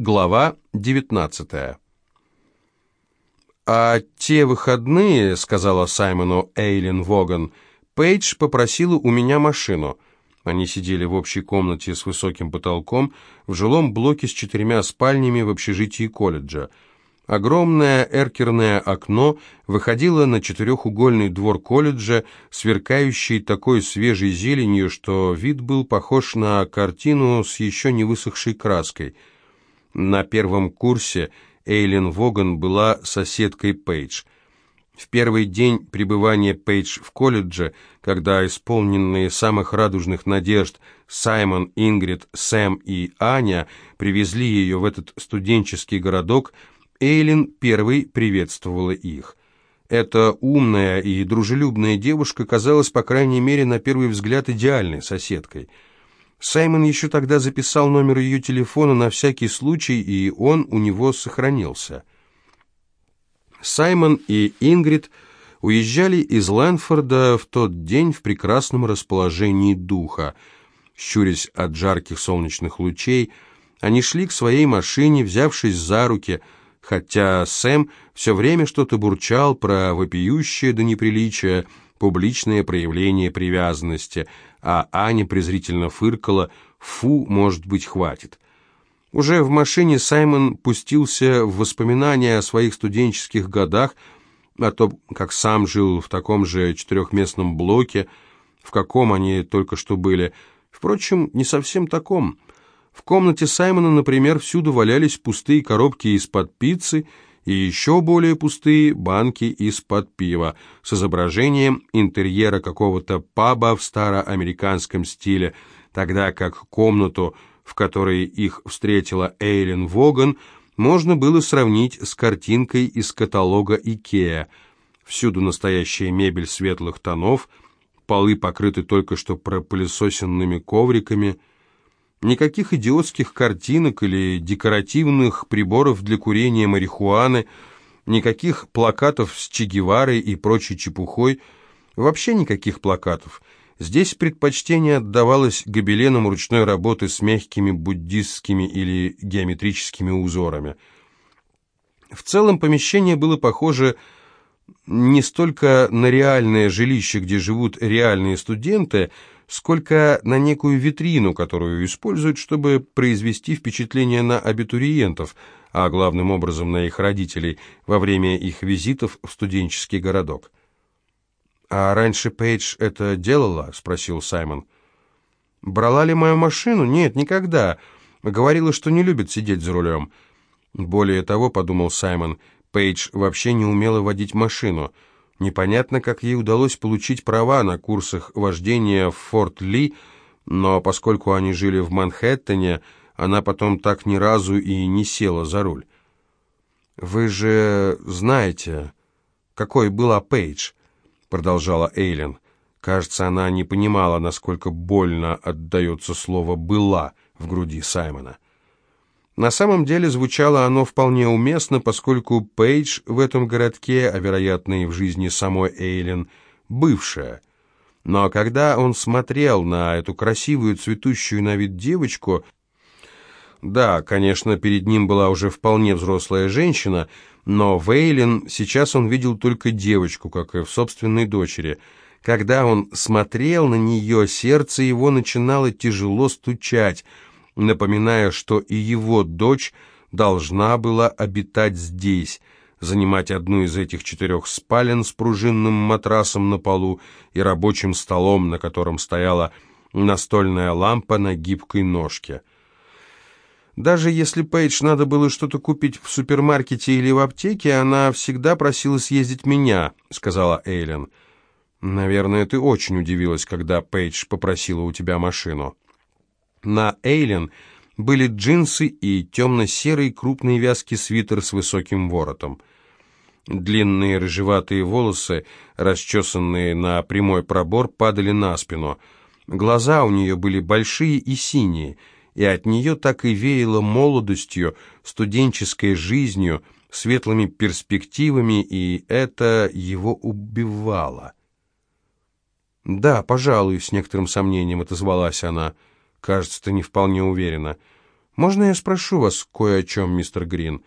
Глава 19 «А те выходные, — сказала Саймону Эйлин Воган, — Пейдж попросила у меня машину. Они сидели в общей комнате с высоким потолком в жилом блоке с четырьмя спальнями в общежитии колледжа. Огромное эркерное окно выходило на четырехугольный двор колледжа, сверкающий такой свежей зеленью, что вид был похож на картину с еще не высохшей краской. На первом курсе Эйлин Воган была соседкой Пейдж. В первый день пребывания Пейдж в колледже, когда исполненные самых радужных надежд Саймон, Ингрид, Сэм и Аня привезли ее в этот студенческий городок – Эйлин первой приветствовала их. Эта умная и дружелюбная девушка казалась, по крайней мере, на первый взгляд идеальной соседкой. Саймон еще тогда записал номер ее телефона на всякий случай, и он у него сохранился. Саймон и Ингрид уезжали из Лэнфорда в тот день в прекрасном расположении духа. Щурясь от жарких солнечных лучей, они шли к своей машине, взявшись за руки – хотя Сэм все время что-то бурчал про вопиющее до неприличия публичное проявление привязанности, а Аня презрительно фыркала «фу, может быть, хватит». Уже в машине Саймон пустился в воспоминания о своих студенческих годах, о том, как сам жил в таком же четырехместном блоке, в каком они только что были. Впрочем, не совсем таком – в комнате Саймона, например, всюду валялись пустые коробки из-под пиццы и еще более пустые банки из-под пива с изображением интерьера какого-то паба в староамериканском стиле, тогда как комнату, в которой их встретила Эйлин Воган, можно было сравнить с картинкой из каталога Икеа. Всюду настоящая мебель светлых тонов, полы покрыты только что пропылесосенными ковриками – Никаких идиотских картинок или декоративных приборов для курения марихуаны, никаких плакатов с Че Геварой и прочей чепухой, вообще никаких плакатов. Здесь предпочтение отдавалось гобеленам ручной работы с мягкими буддистскими или геометрическими узорами. В целом помещение было похоже не столько на реальное жилище, где живут реальные студенты, сколько на некую витрину, которую используют, чтобы произвести впечатление на абитуриентов, а главным образом на их родителей, во время их визитов в студенческий городок. «А раньше Пейдж это делала?» — спросил Саймон. «Брала ли мою машину? Нет, никогда. Говорила, что не любит сидеть за рулем». Более того, подумал Саймон, Пейдж вообще не умела водить машину — Непонятно, как ей удалось получить права на курсах вождения в Форт Ли, но поскольку они жили в Манхэттене, она потом так ни разу и не села за руль. «Вы же знаете, какой была Пейдж», — продолжала Эйлин. Кажется, она не понимала, насколько больно отдается слово «была» в груди Саймона. На самом деле звучало оно вполне уместно, поскольку Пейдж в этом городке, а вероятно и в жизни самой Эйлин, бывшая. Но когда он смотрел на эту красивую цветущую на вид девочку, да, конечно, перед ним была уже вполне взрослая женщина, но в Эйлин сейчас он видел только девочку, как и в собственной дочери. Когда он смотрел на нее, сердце его начинало тяжело стучать – напоминая, что и его дочь должна была обитать здесь, занимать одну из этих четырех спален с пружинным матрасом на полу и рабочим столом, на котором стояла настольная лампа на гибкой ножке. Даже если Пейдж надо было что-то купить в супермаркете или в аптеке, она всегда просила съездить меня, сказала Эйлен. Наверное, ты очень удивилась, когда Пейдж попросила у тебя машину. На Эйлен были джинсы и темно-серый крупный вязкий свитер с высоким воротом. Длинные рыжеватые волосы, расчесанные на прямой пробор, падали на спину. Глаза у нее были большие и синие, и от нее так и веяло молодостью, студенческой жизнью, светлыми перспективами, и это его убивало. «Да, пожалуй», — с некоторым сомнением отозвалась она, — Кажется, ты не вполне уверена. «Можно я спрошу вас кое о чем, мистер Грин?»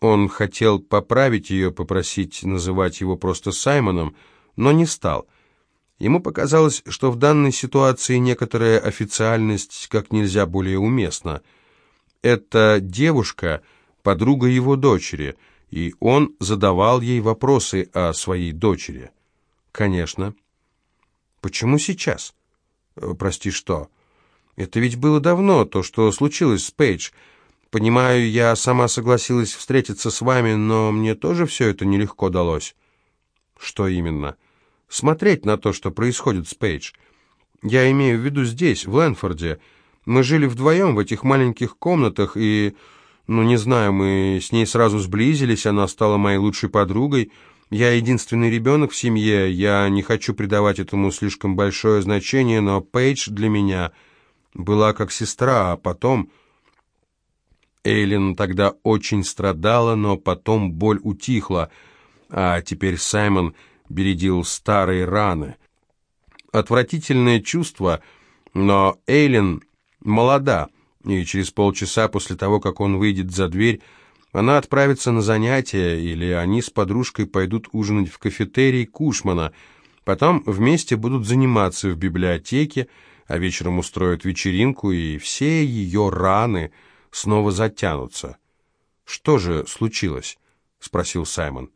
Он хотел поправить ее, попросить называть его просто Саймоном, но не стал. Ему показалось, что в данной ситуации некоторая официальность как нельзя более уместна. Эта девушка — подруга его дочери, и он задавал ей вопросы о своей дочери. «Конечно». «Почему сейчас?» «Э, «Прости, что?» «Это ведь было давно, то, что случилось с Пейдж». Понимаю, я сама согласилась встретиться с вами, но мне тоже все это нелегко далось. Что именно? Смотреть на то, что происходит с Пейдж. Я имею в виду здесь, в Лэнфорде. Мы жили вдвоем в этих маленьких комнатах, и, ну, не знаю, мы с ней сразу сблизились, она стала моей лучшей подругой. Я единственный ребенок в семье, я не хочу придавать этому слишком большое значение, но Пейдж для меня была как сестра, а потом... Эйлин тогда очень страдала, но потом боль утихла, а теперь Саймон бередил старые раны. Отвратительное чувство, но Эйлин молода, и через полчаса после того, как он выйдет за дверь, она отправится на занятия, или они с подружкой пойдут ужинать в кафетерий Кушмана, потом вместе будут заниматься в библиотеке, а вечером устроят вечеринку, и все ее раны — снова затянутся. «Что же случилось?» — спросил Саймон.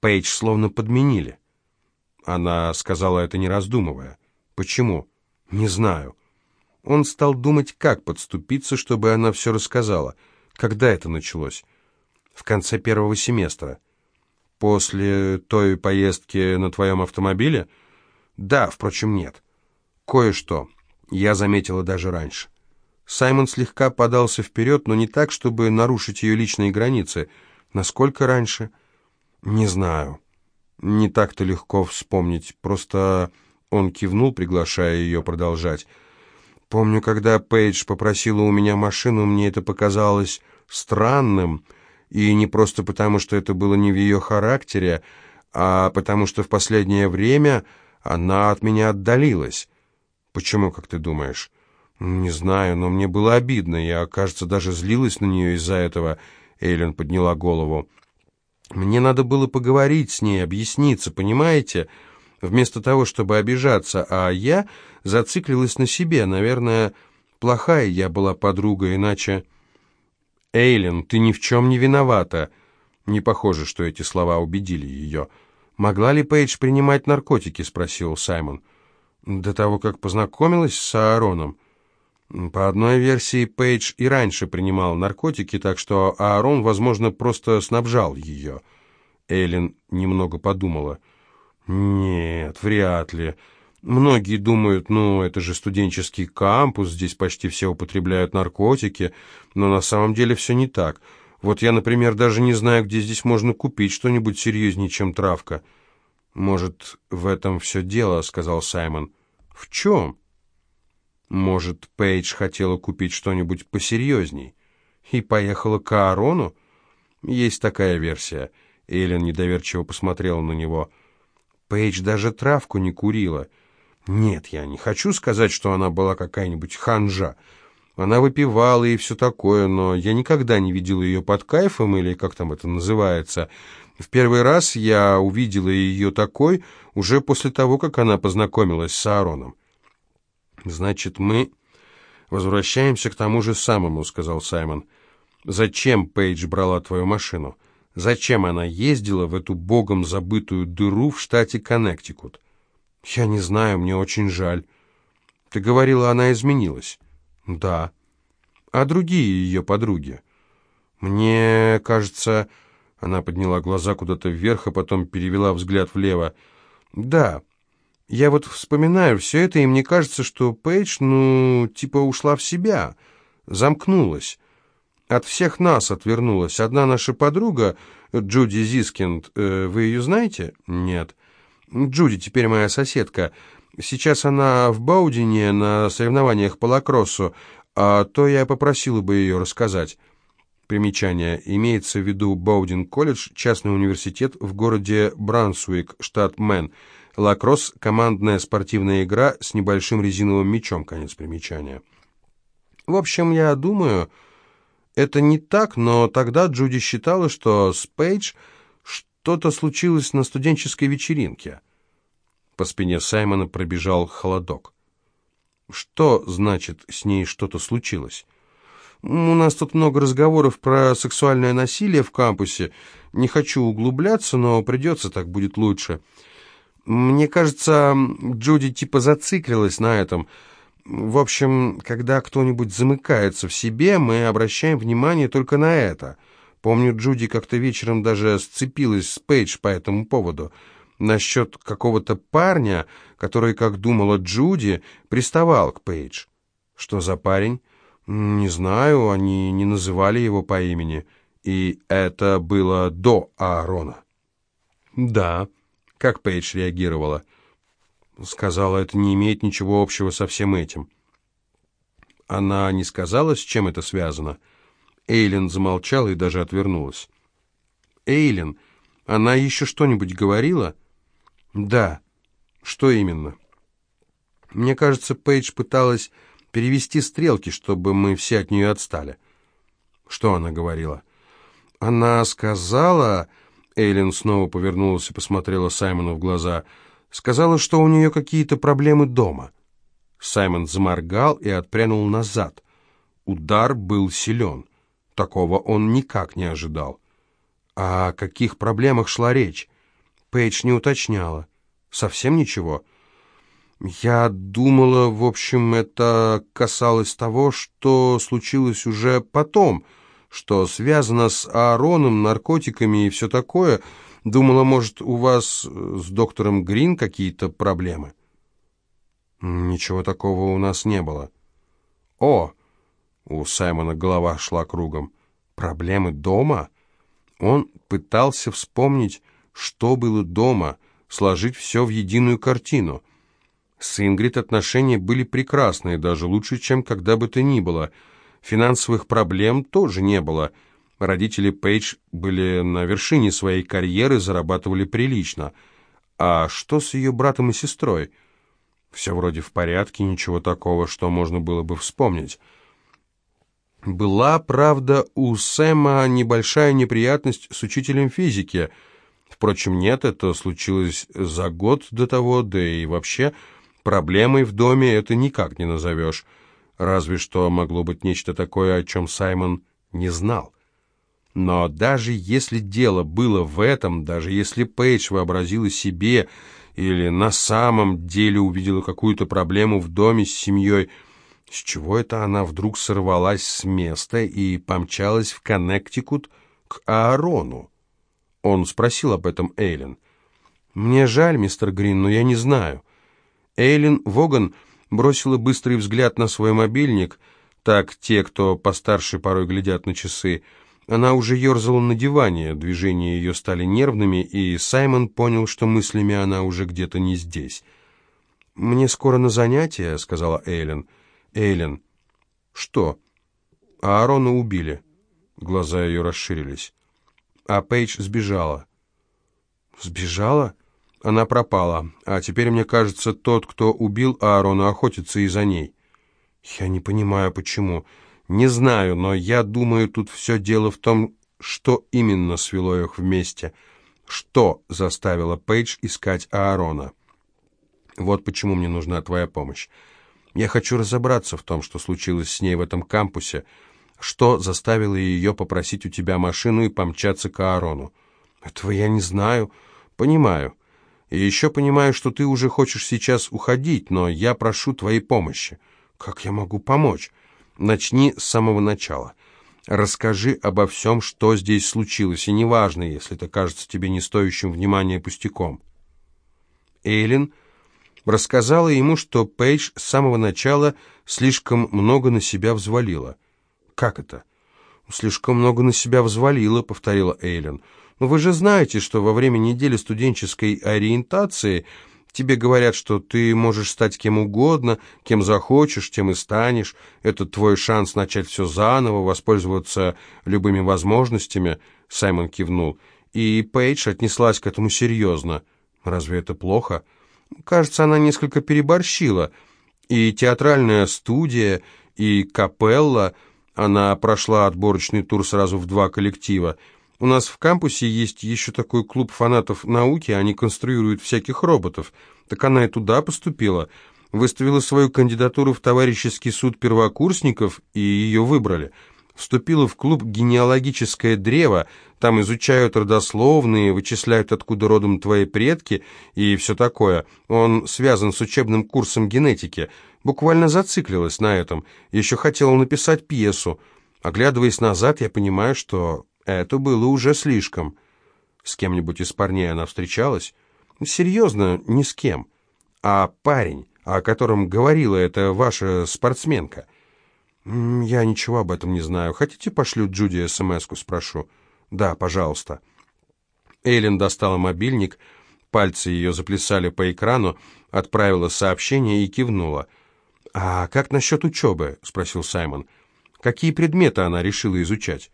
Пейдж словно подменили. Она сказала это не раздумывая. «Почему?» «Не знаю». Он стал думать, как подступиться, чтобы она все рассказала. Когда это началось? В конце первого семестра. После той поездки на твоем автомобиле? Да, впрочем, нет. Кое-что. Я заметила даже раньше. Саймон слегка подался вперед, но не так, чтобы нарушить ее личные границы. Насколько раньше? Не знаю. Не так-то легко вспомнить. Просто он кивнул, приглашая ее продолжать. Помню, когда Пейдж попросила у меня машину, мне это показалось странным, и не просто потому, что это было не в ее характере, а потому что в последнее время она от меня отдалилась. Почему, как ты думаешь? «Не знаю, но мне было обидно. Я, кажется, даже злилась на нее из-за этого». Эйлен подняла голову. «Мне надо было поговорить с ней, объясниться, понимаете? Вместо того, чтобы обижаться. А я зациклилась на себе. Наверное, плохая я была подруга, иначе...» «Эйлен, ты ни в чем не виновата». Не похоже, что эти слова убедили ее. «Могла ли Пейдж принимать наркотики?» — спросил Саймон. «До того, как познакомилась с Аароном». По одной версии, Пейдж и раньше принимал наркотики, так что Аарон, возможно, просто снабжал ее. Эллен немного подумала. «Нет, вряд ли. Многие думают, ну, это же студенческий кампус, здесь почти все употребляют наркотики, но на самом деле все не так. Вот я, например, даже не знаю, где здесь можно купить что-нибудь серьезнее, чем травка». «Может, в этом все дело», — сказал Саймон. «В чем?» Может, Пейдж хотела купить что-нибудь посерьезней и поехала к Аарону? Есть такая версия. Эллен недоверчиво посмотрела на него. Пейдж даже травку не курила. Нет, я не хочу сказать, что она была какая-нибудь ханжа. Она выпивала и все такое, но я никогда не видел ее под кайфом, или как там это называется. В первый раз я увидела ее такой уже после того, как она познакомилась с Аароном. «Значит, мы возвращаемся к тому же самому», — сказал Саймон. «Зачем Пейдж брала твою машину? Зачем она ездила в эту богом забытую дыру в штате Коннектикут?» «Я не знаю, мне очень жаль». «Ты говорила, она изменилась?» «Да». «А другие ее подруги?» «Мне кажется...» Она подняла глаза куда-то вверх, а потом перевела взгляд влево. «Да, я вот вспоминаю все это, и мне кажется, что Пейдж, ну, типа ушла в себя, замкнулась. От всех нас отвернулась. Одна наша подруга, Джуди Зискинд, э, вы ее знаете? Нет. Джуди теперь моя соседка. Сейчас она в Баудине на соревнованиях по лакроссу, а то я попросила бы ее рассказать. Примечание. Имеется в виду Баудин колледж, частный университет в городе Брансуик, штат Мэн. Лакросс – командная спортивная игра с небольшим резиновым мячом, конец примечания. В общем, я думаю, это не так, но тогда Джуди считала, что с Пейдж что-то случилось на студенческой вечеринке. По спине Саймона пробежал холодок. Что значит с ней что-то случилось? У нас тут много разговоров про сексуальное насилие в кампусе. Не хочу углубляться, но придется, так будет лучше. Мне кажется, Джуди типа зациклилась на этом. В общем, когда кто-нибудь замыкается в себе, мы обращаем внимание только на это. Помню, Джуди как-то вечером даже сцепилась с Пейдж по этому поводу. Насчет какого-то парня, который, как думала Джуди, приставал к Пейдж. Что за парень? Не знаю, они не называли его по имени. И это было до Аарона. Да. Как Пейдж реагировала? Сказала, это не имеет ничего общего со всем этим. Она не сказала, с чем это связано? Эйлин замолчала и даже отвернулась. Эйлин, она еще что-нибудь говорила? Да. Что именно? Мне кажется, Пейдж пыталась перевести стрелки, чтобы мы все от нее отстали. Что она говорила? Она сказала... Эйлин снова повернулась и посмотрела Саймону в глаза. Сказала, что у нее какие-то проблемы дома. Саймон заморгал и отпрянул назад. Удар был силен. Такого он никак не ожидал. О каких проблемах шла речь? Пейдж не уточняла. Совсем ничего. Я думала, в общем, это касалось того, что случилось уже потом — что связано с Аароном, наркотиками и все такое. Думала, может, у вас э, с доктором Грин какие-то проблемы? Ничего такого у нас не было. О! У Саймона голова шла кругом. Проблемы дома? Он пытался вспомнить, что было дома, сложить все в единую картину. С Ингрид отношения были прекрасные, даже лучше, чем когда бы то ни было — Финансовых проблем тоже не было. Родители Пейдж были на вершине своей карьеры, зарабатывали прилично. А что с ее братом и сестрой? Все вроде в порядке, ничего такого, что можно было бы вспомнить. Была, правда, у Сэма небольшая неприятность с учителем физики. Впрочем, нет, это случилось за год до того, да и вообще проблемой в доме это никак не назовешь. Разве что могло быть нечто такое, о чем Саймон не знал. Но даже если дело было в этом, даже если Пейдж вообразила себе или на самом деле увидела какую-то проблему в доме с семьей, с чего это она вдруг сорвалась с места и помчалась в Коннектикут к Аарону? Он спросил об этом Эйлин. «Мне жаль, мистер Грин, но я не знаю». Эйлин Воган бросила быстрый взгляд на свой мобильник, так те, кто постарше, порой глядят на часы. Она уже ерзала на диване, движения ее стали нервными, и Саймон понял, что мыслями она уже где-то не здесь. «Мне скоро на занятия», — сказала Эйлен. «Эйлен». «Что?» «Аарона убили». Глаза ее расширились. А Пейдж сбежала. «Сбежала?» Она пропала, а теперь, мне кажется, тот, кто убил Аарону, охотится и за ней. Я не понимаю, почему. Не знаю, но я думаю, тут все дело в том, что именно свело их вместе. Что заставило Пейдж искать Аарона? Вот почему мне нужна твоя помощь. Я хочу разобраться в том, что случилось с ней в этом кампусе, что заставило ее попросить у тебя машину и помчаться к Аарону. Этого я не знаю. Понимаю. И еще понимаю, что ты уже хочешь сейчас уходить, но я прошу твоей помощи. Как я могу помочь? Начни с самого начала. Расскажи обо всем, что здесь случилось, и неважно, если это кажется тебе не стоящим внимания пустяком. Эйлин рассказала ему, что Пейдж с самого начала слишком много на себя взвалила. «Как это?» «Слишком много на себя взвалила», — повторила Эйлин. Но вы же знаете, что во время недели студенческой ориентации тебе говорят, что ты можешь стать кем угодно, кем захочешь, тем и станешь. Это твой шанс начать все заново, воспользоваться любыми возможностями», — Саймон кивнул. И Пейдж отнеслась к этому серьезно. «Разве это плохо?» «Кажется, она несколько переборщила. И театральная студия, и капелла. Она прошла отборочный тур сразу в два коллектива. У нас в кампусе есть еще такой клуб фанатов науки, они конструируют всяких роботов. Так она и туда поступила. Выставила свою кандидатуру в товарищеский суд первокурсников, и ее выбрали – вступила в клуб «Генеалогическое древо», там изучают родословные, вычисляют, откуда родом твои предки и все такое. Он связан с учебным курсом генетики. Буквально зациклилась на этом. Еще хотела написать пьесу. Оглядываясь назад, я понимаю, что это было уже слишком. С кем-нибудь из парней она встречалась? Серьезно, ни с кем. А парень, о котором говорила эта ваша спортсменка – «Я ничего об этом не знаю. Хотите, пошлю Джуди смс-ку, спрошу?» «Да, пожалуйста». Эйлин достала мобильник, пальцы ее заплясали по экрану, отправила сообщение и кивнула. «А как насчет учебы?» — спросил Саймон. «Какие предметы она решила изучать?»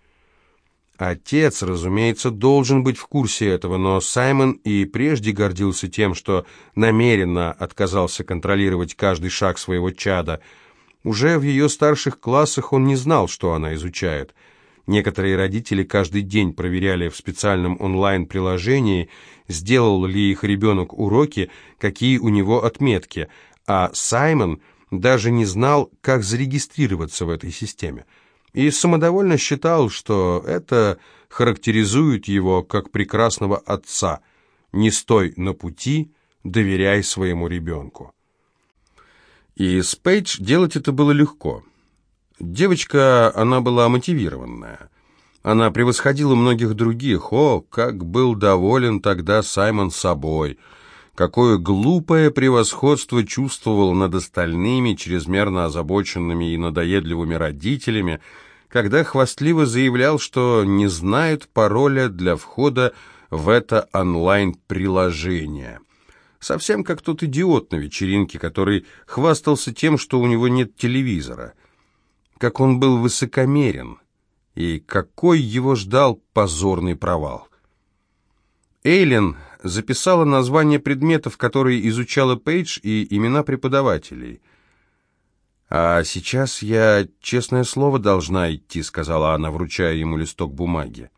Отец, разумеется, должен быть в курсе этого, но Саймон и прежде гордился тем, что намеренно отказался контролировать каждый шаг своего чада — уже в ее старших классах он не знал, что она изучает. Некоторые родители каждый день проверяли в специальном онлайн-приложении, сделал ли их ребенок уроки, какие у него отметки, а Саймон даже не знал, как зарегистрироваться в этой системе. И самодовольно считал, что это характеризует его как прекрасного отца. «Не стой на пути, доверяй своему ребенку». И с Пейдж делать это было легко. Девочка, она была мотивированная. Она превосходила многих других. О, как был доволен тогда Саймон собой! Какое глупое превосходство чувствовал над остальными, чрезмерно озабоченными и надоедливыми родителями, когда хвастливо заявлял, что не знает пароля для входа в это онлайн-приложение. Совсем как тот идиот на вечеринке, который хвастался тем, что у него нет телевизора. Как он был высокомерен, и какой его ждал позорный провал. Эйлин записала названия предметов, которые изучала Пейдж, и имена преподавателей. «А сейчас я, честное слово, должна идти», — сказала она, вручая ему листок бумаги.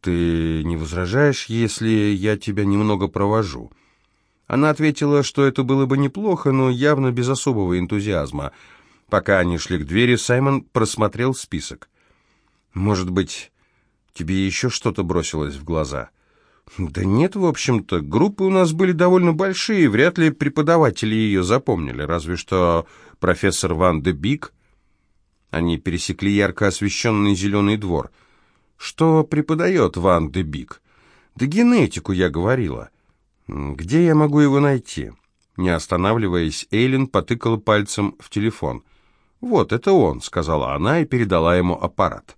«Ты не возражаешь, если я тебя немного провожу?» Она ответила, что это было бы неплохо, но явно без особого энтузиазма. Пока они шли к двери, Саймон просмотрел список. «Может быть, тебе еще что-то бросилось в глаза?» «Да нет, в общем-то. Группы у нас были довольно большие, вряд ли преподаватели ее запомнили, разве что профессор Ван де Бик». Они пересекли ярко освещенный зеленый двор. «Что преподает Ван де Бик?» «Да генетику, я говорила». «Где я могу его найти?» Не останавливаясь, Эйлин потыкала пальцем в телефон. «Вот, это он», — сказала она и передала ему аппарат.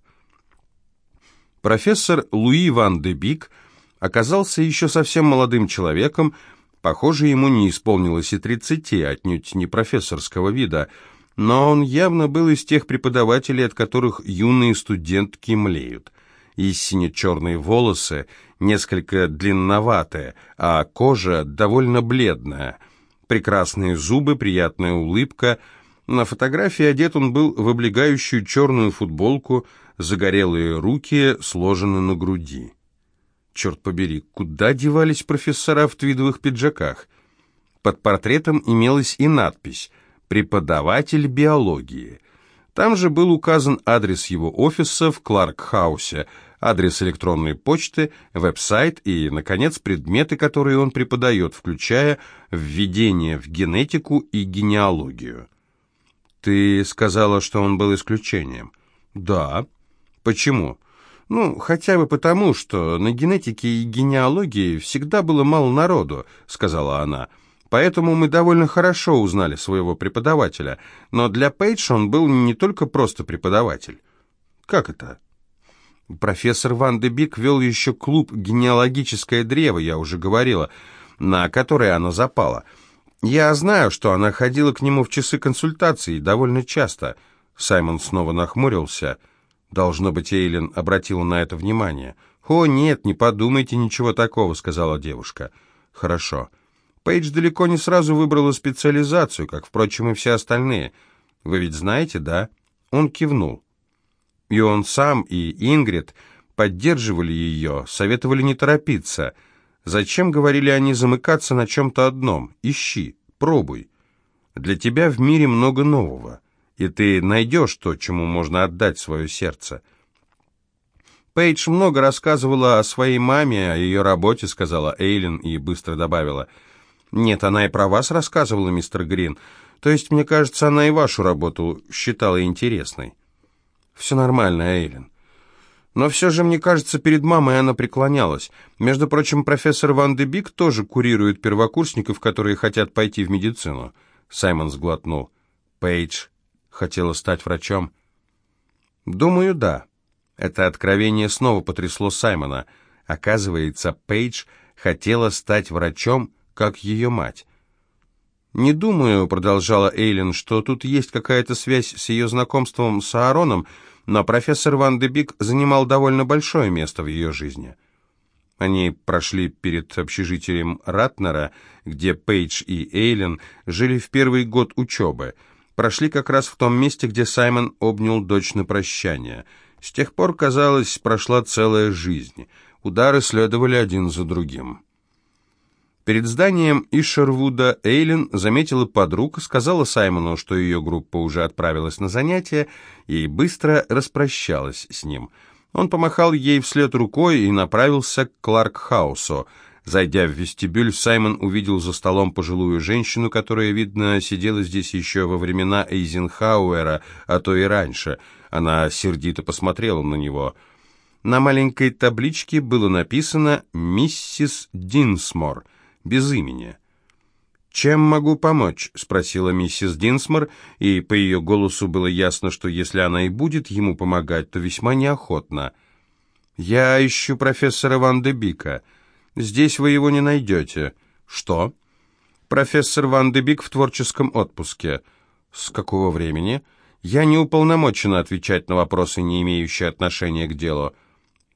Профессор Луи Ван де Бик оказался еще совсем молодым человеком, похоже, ему не исполнилось и тридцати, отнюдь не профессорского вида, но он явно был из тех преподавателей, от которых юные студентки млеют и сине-черные волосы, несколько длинноватые, а кожа довольно бледная. Прекрасные зубы, приятная улыбка. На фотографии одет он был в облегающую черную футболку, загорелые руки сложены на груди. Черт побери, куда девались профессора в твидовых пиджаках? Под портретом имелась и надпись «Преподаватель биологии». Там же был указан адрес его офиса в Кларк-хаусе, адрес электронной почты, веб-сайт и, наконец, предметы, которые он преподает, включая введение в генетику и генеалогию. Ты сказала, что он был исключением? Да. Почему? Ну, хотя бы потому, что на генетике и генеалогии всегда было мало народу, сказала она. Поэтому мы довольно хорошо узнали своего преподавателя, но для Пейдж он был не только просто преподаватель. Как это? Профессор Ван де Бик вел еще клуб «Генеалогическое древо», я уже говорила, на которое оно запало. Я знаю, что она ходила к нему в часы консультаций довольно часто. Саймон снова нахмурился. Должно быть, Эйлин обратила на это внимание. «О, нет, не подумайте ничего такого», — сказала девушка. «Хорошо». Пейдж далеко не сразу выбрала специализацию, как, впрочем, и все остальные. Вы ведь знаете, да?» Он кивнул. И он сам, и Ингрид поддерживали ее, советовали не торопиться. Зачем, говорили они, замыкаться на чем-то одном? Ищи, пробуй. Для тебя в мире много нового, и ты найдешь то, чему можно отдать свое сердце. Пейдж много рассказывала о своей маме, о ее работе, сказала Эйлин и быстро добавила. Нет, она и про вас рассказывала, мистер Грин. То есть, мне кажется, она и вашу работу считала интересной. Все нормально, Эйлин. Но все же, мне кажется, перед мамой она преклонялась. Между прочим, профессор Ван де Бик тоже курирует первокурсников, которые хотят пойти в медицину. Саймон сглотнул. Пейдж хотела стать врачом? Думаю, да. Это откровение снова потрясло Саймона. Оказывается, Пейдж хотела стать врачом, как ее мать. «Не думаю», — продолжала Эйлин, — «что тут есть какая-то связь с ее знакомством с Аароном, но профессор Ван де Бик занимал довольно большое место в ее жизни». Они прошли перед общежитием Ратнера, где Пейдж и Эйлин жили в первый год учебы. Прошли как раз в том месте, где Саймон обнял дочь на прощание. С тех пор, казалось, прошла целая жизнь. Удары следовали один за другим. Перед зданием Ишервуда Эйлин заметила подруг, сказала Саймону, что ее группа уже отправилась на занятия, и быстро распрощалась с ним – он помахал ей вслед рукой и направился к Кларк-хаусу. Зайдя в вестибюль, Саймон увидел за столом пожилую женщину, которая, видно, сидела здесь еще во времена Эйзенхауэра, а то и раньше. Она сердито посмотрела на него. На маленькой табличке было написано «Миссис Динсмор», без имени. «Чем могу помочь?» — спросила миссис Динсмор, и по ее голосу было ясно, что если она и будет ему помогать, то весьма неохотно. «Я ищу профессора Ван де Бика. Здесь вы его не найдете». «Что?» «Профессор Ван де в творческом отпуске». «С какого времени?» «Я не уполномочена отвечать на вопросы, не имеющие отношения к делу».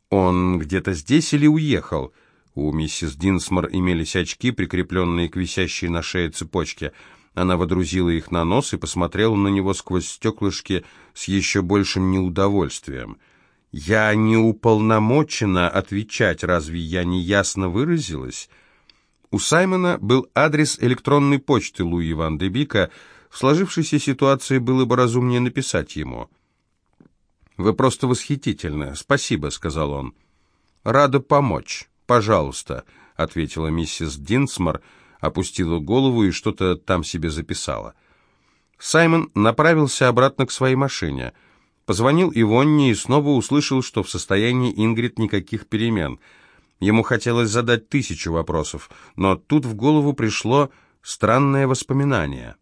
«Он где-то здесь или уехал?» У миссис Динсмор имелись очки, прикрепленные к висящей на шее цепочке. Она водрузила их на нос и посмотрела на него сквозь стеклышки с еще большим неудовольствием. «Я не уполномочена отвечать, разве я не ясно выразилась?» У Саймона был адрес электронной почты Луи Ван де Бика. В сложившейся ситуации было бы разумнее написать ему. «Вы просто восхитительны. Спасибо», — сказал он. «Рада помочь». «Пожалуйста», — ответила миссис Динсмор, опустила голову и что-то там себе записала. Саймон направился обратно к своей машине. Позвонил Ивонне и снова услышал, что в состоянии Ингрид никаких перемен. Ему хотелось задать тысячу вопросов, но тут в голову пришло странное воспоминание.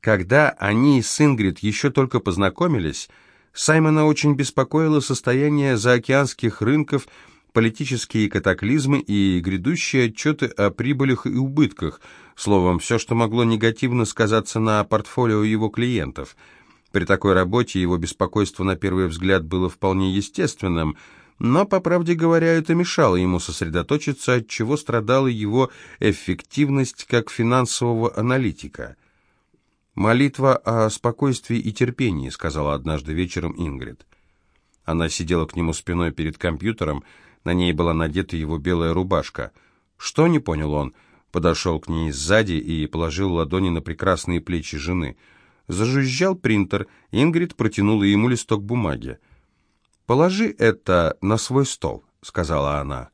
Когда они с Ингрид еще только познакомились, Саймона очень беспокоило состояние заокеанских рынков политические катаклизмы и грядущие отчеты о прибылях и убытках, словом, все, что могло негативно сказаться на портфолио его клиентов. При такой работе его беспокойство на первый взгляд было вполне естественным, но, по правде говоря, это мешало ему сосредоточиться, от чего страдала его эффективность как финансового аналитика. «Молитва о спокойствии и терпении», — сказала однажды вечером Ингрид. Она сидела к нему спиной перед компьютером, на ней была надета его белая рубашка. Что, не понял он, подошел к ней сзади и положил ладони на прекрасные плечи жены. Зажужжал принтер, Ингрид протянула ему листок бумаги. «Положи это на свой стол», — сказала она.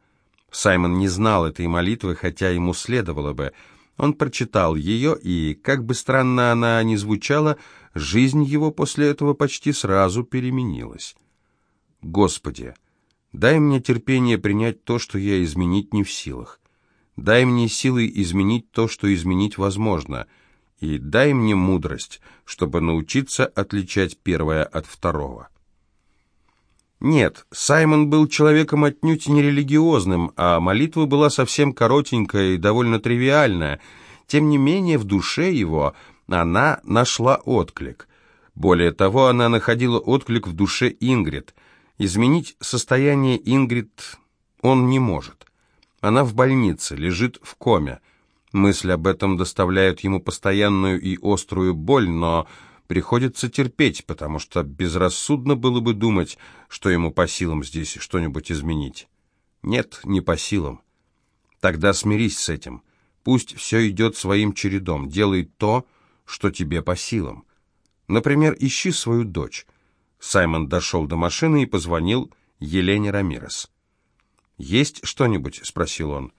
Саймон не знал этой молитвы, хотя ему следовало бы. Он прочитал ее, и, как бы странно она ни звучала, жизнь его после этого почти сразу переменилась. «Господи!» Дай мне терпение принять то, что я изменить не в силах. Дай мне силы изменить то, что изменить возможно. И дай мне мудрость, чтобы научиться отличать первое от второго. Нет, Саймон был человеком отнюдь не религиозным, а молитва была совсем коротенькая и довольно тривиальная. Тем не менее, в душе его она нашла отклик. Более того, она находила отклик в душе Ингрид – Изменить состояние Ингрид он не может. Она в больнице, лежит в коме. Мысль об этом доставляет ему постоянную и острую боль, но приходится терпеть, потому что безрассудно было бы думать, что ему по силам здесь что-нибудь изменить. Нет, не по силам. Тогда смирись с этим. Пусть все идет своим чередом, делай то, что тебе по силам. Например, ищи свою дочь. Саймон дошел до машины и позвонил Елене Рамирес. «Есть что-нибудь?» — спросил он.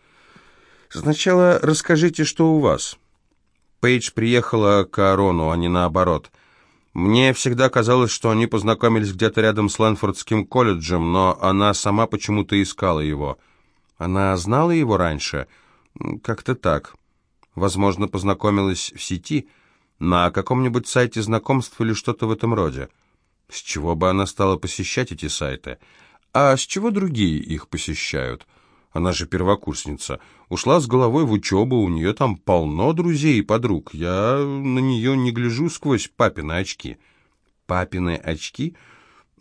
«Сначала расскажите, что у вас». Пейдж приехала к Аарону, а не наоборот. Мне всегда казалось, что они познакомились где-то рядом с Лэнфордским колледжем, но она сама почему-то искала его. Она знала его раньше? Как-то так. Возможно, познакомилась в сети, на каком-нибудь сайте знакомств или что-то в этом роде. С чего бы она стала посещать эти сайты? А с чего другие их посещают? Она же первокурсница. Ушла с головой в учебу, у нее там полно друзей и подруг. Я на нее не гляжу сквозь папины очки. Папины очки?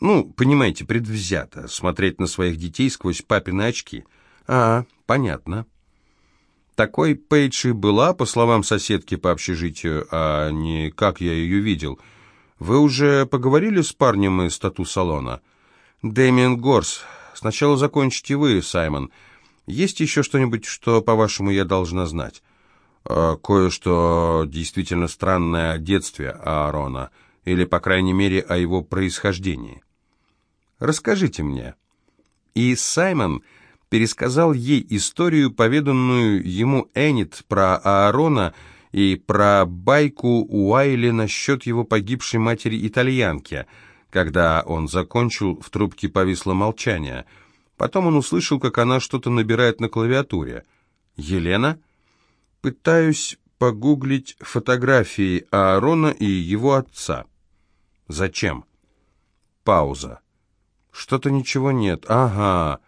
Ну, понимаете, предвзято. Смотреть на своих детей сквозь папины очки. А, понятно. Такой Пейдж и была, по словам соседки по общежитию, а не как я ее видел. Вы уже поговорили с парнем из тату-салона? Дэмиан Горс. Сначала закончите вы, Саймон. Есть еще что-нибудь, что, по-вашему, я должна знать? Э, кое-что действительно странное о детстве Аарона, или, по крайней мере, о его происхождении. Расскажите мне. И Саймон пересказал ей историю, поведанную ему Эннет про Аарона и про байку Уайли насчет его погибшей матери-итальянки. Когда он закончил, в трубке повисло молчание — Потом он услышал, как она что-то набирает на клавиатуре. «Елена?» «Пытаюсь погуглить фотографии Аарона и его отца». «Зачем?» Пауза. «Что-то ничего нет. Ага.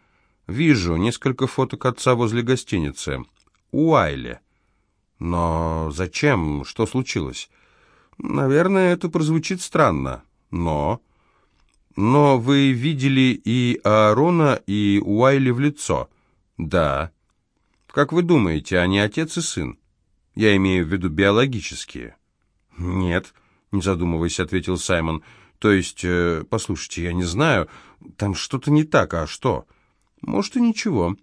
Вижу несколько фоток отца возле гостиницы. Уайле. Но зачем? Что случилось?» «Наверное, это прозвучит странно. Но...» «Но вы видели и Аарона, и Уайли в лицо?» «Да». «Как вы думаете, они отец и сын?» «Я имею в виду биологические». «Нет», — не задумываясь, ответил Саймон. «То есть, э, послушайте, я не знаю, там что-то не так, а что?» «Может, и ничего.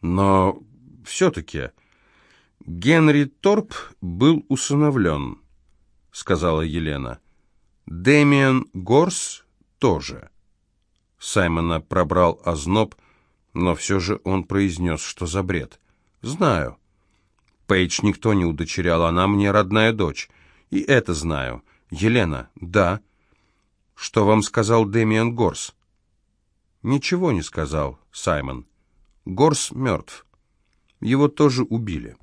Но все-таки...» «Генри Торп был усыновлен», — сказала Елена. «Дэмиан Горс тоже. Саймона пробрал озноб, но все же он произнес, что за бред. «Знаю. Пейдж никто не удочерял, она мне родная дочь. И это знаю. Елена, да. Что вам сказал Дэмиан Горс?» «Ничего не сказал, Саймон. Горс мертв. Его тоже убили».